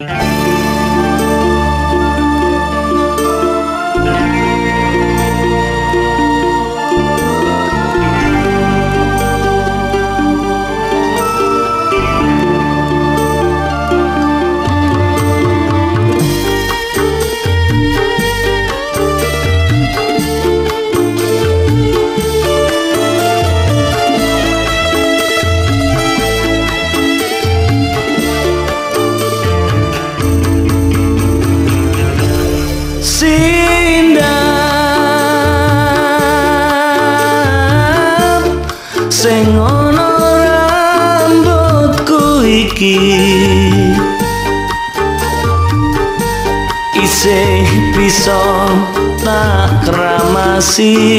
isih kramasi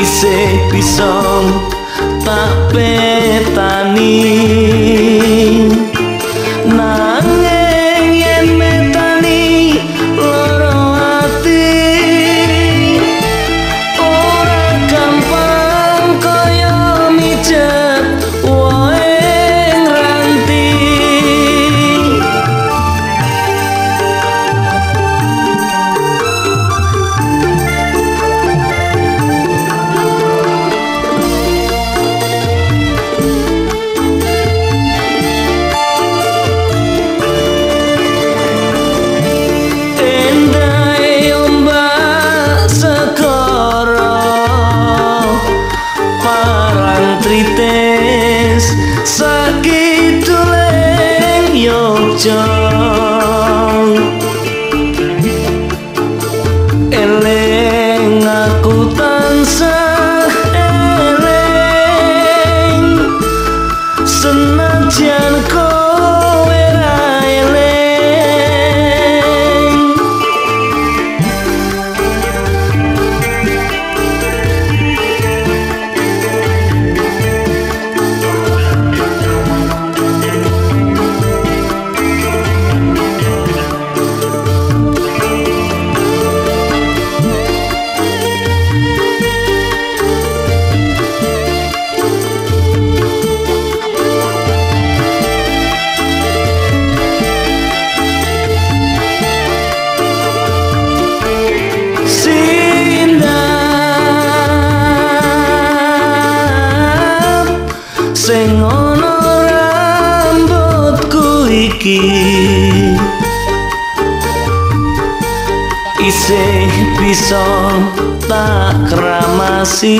isih bisa tak petani bisa tak kramasi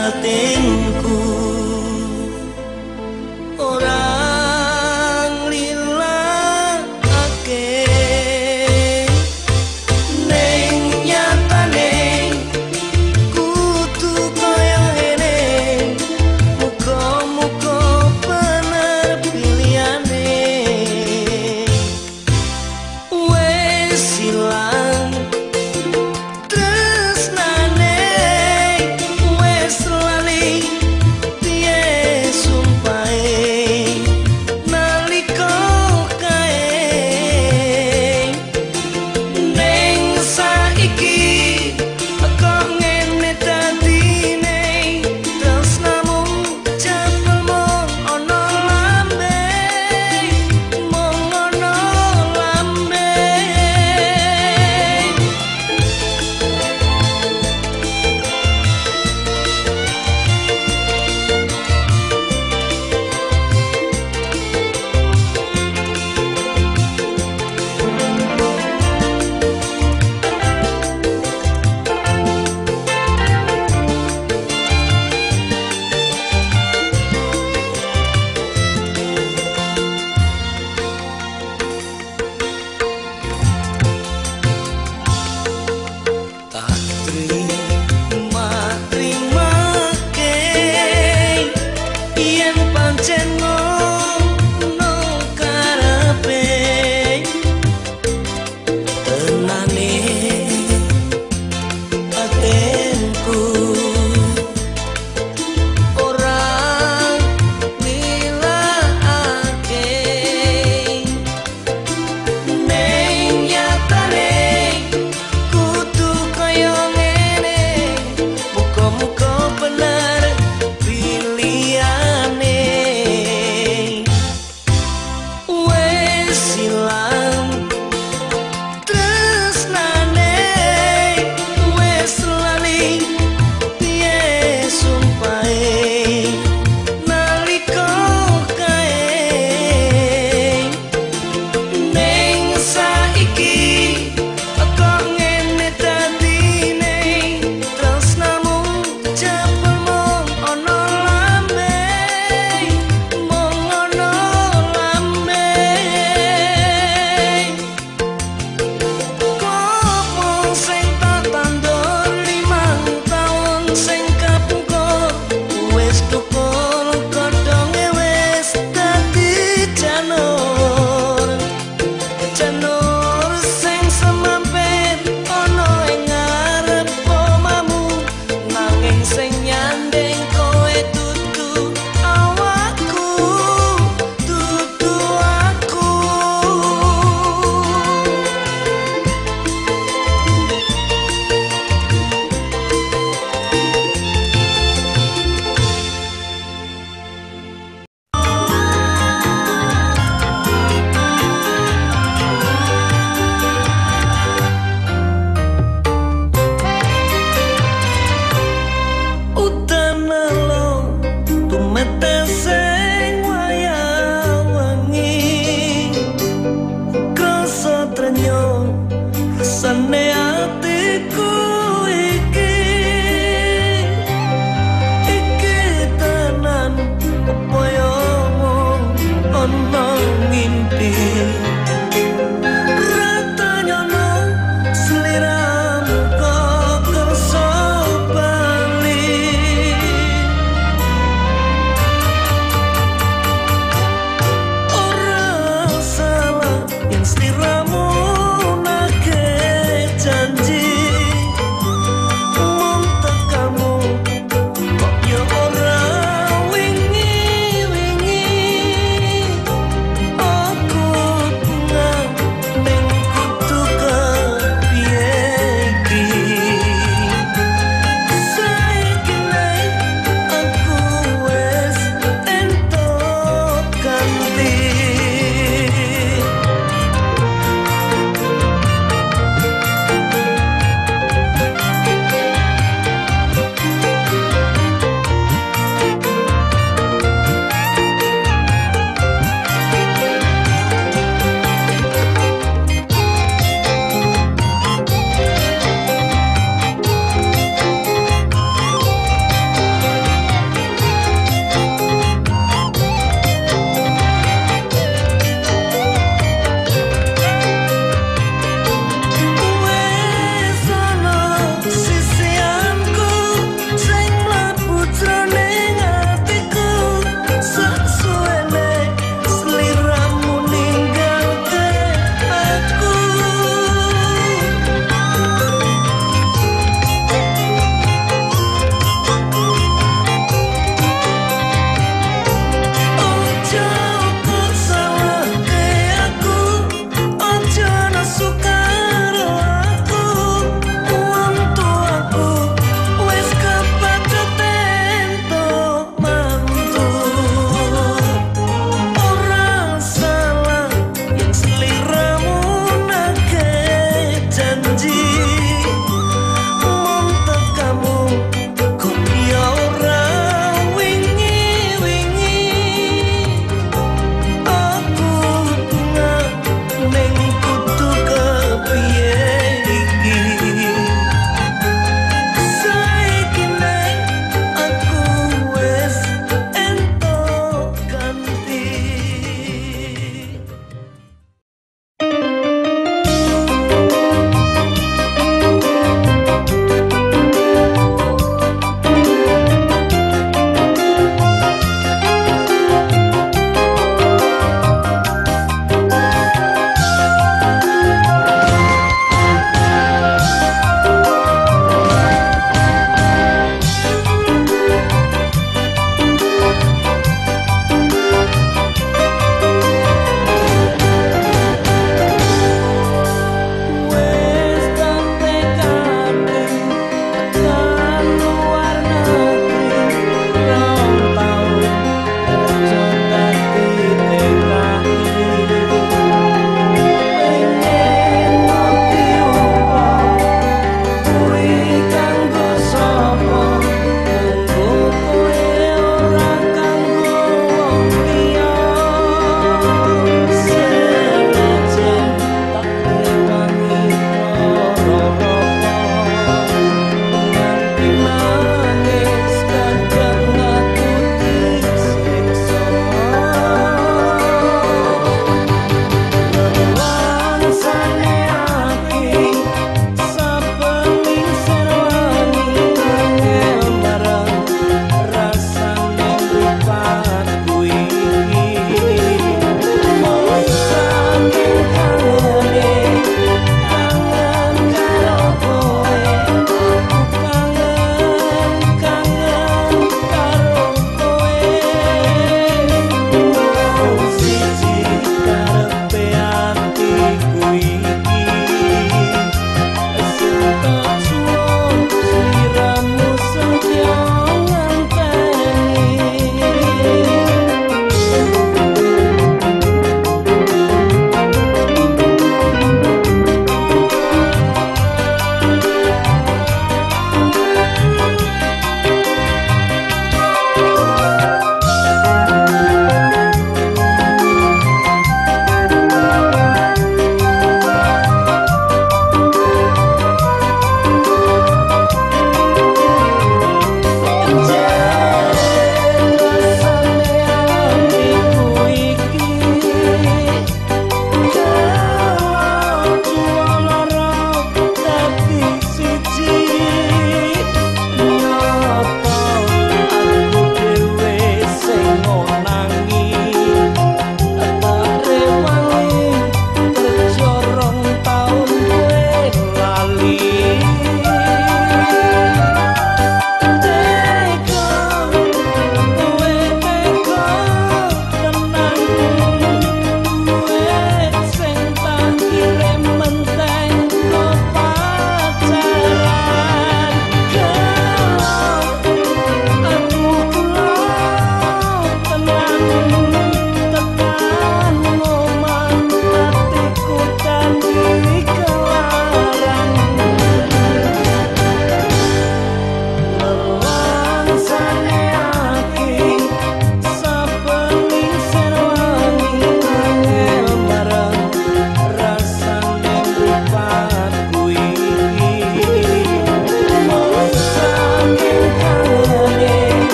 atinku lan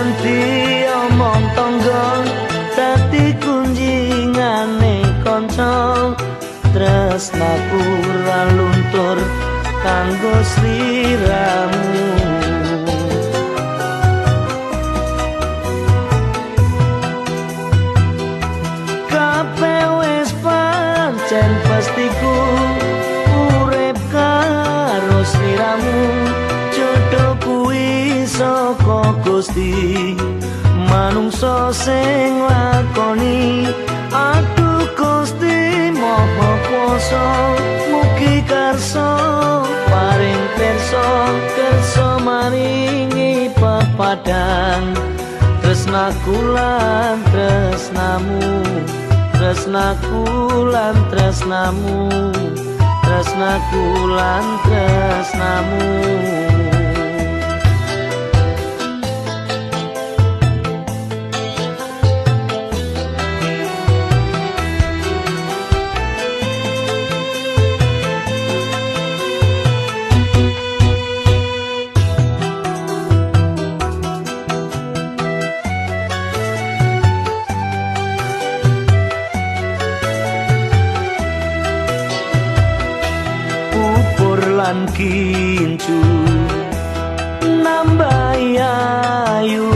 senajan diomong tonggo dadi kunjingane kanca tresnaku ra luntur kanggo sliramu manungsa sing lakoni aduh Gusti moho kuasa mugi karso paring perso kerso maringi pepadang tresnaku lan tresnamu tresnaku lan tresnamu tresnaku lan tresnamu pupur lan kincu nambah ayu.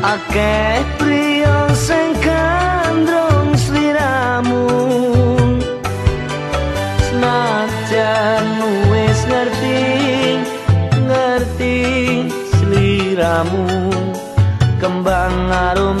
Akeh priya sing kandrong sliramu. Senajan wis ngerti ngerti sliramu. Kembang arum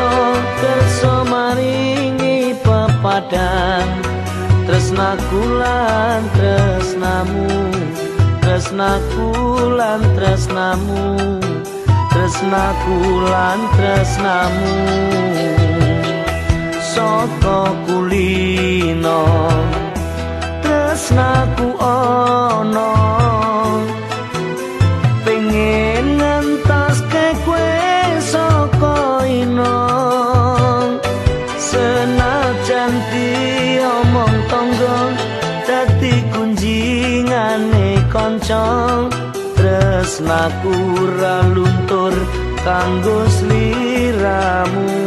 perso kerso maringi pepadang tresnaku lan tresnamu tresnaku lan tresnamu tresnaku lan tresnamu. Saka kulino tresnaku ana kanca tresnaku ra luntur kanggo sliramu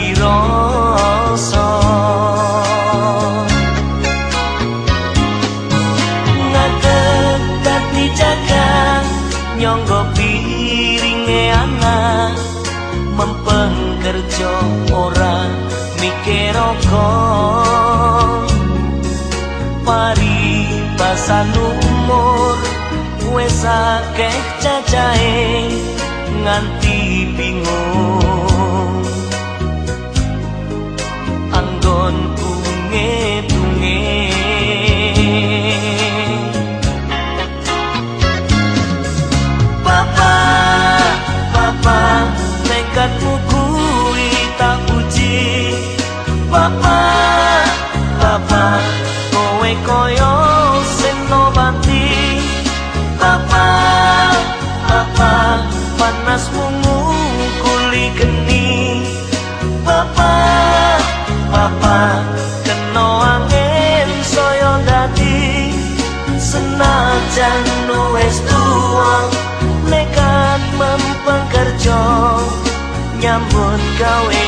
ora gawe.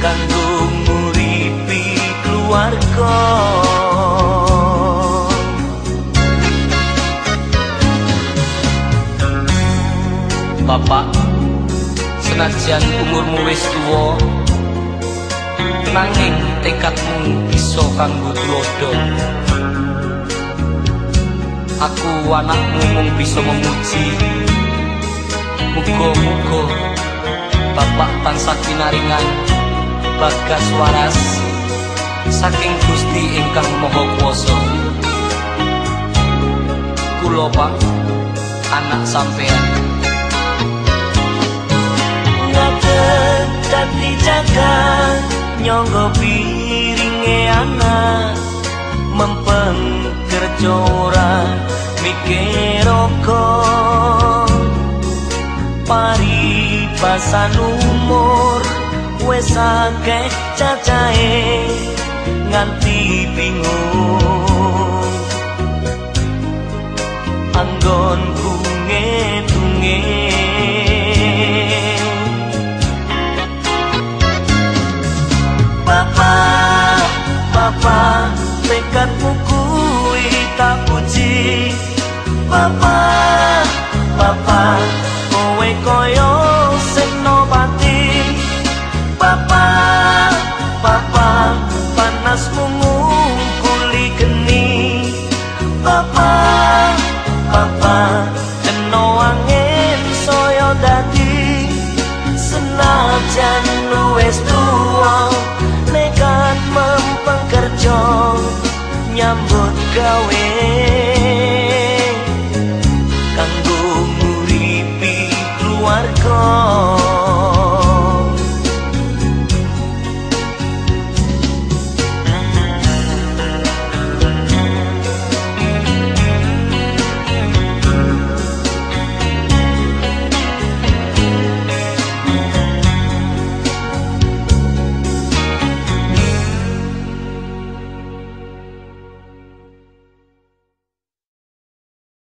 Kanggo nguripi keluarga. Bapak senajan umurmu wis tuwa nanging tekadmu bisa kanggo tulodo aku anakmu mung bisa memuji muga-muga bapak tansah pinaringan bagas waras saking Gusti ingkang Maha Kuwasa kula Pak anak sampean ngadeg dadi jaga nyangga piringe anak mempeng kerja ora mikir pari pasan umur wes akeh cacahe nganti bingung. Anggonku ngetunge Papa, Papa, tekadmu kuwi tak puji. Papa, Papa, kowe koyo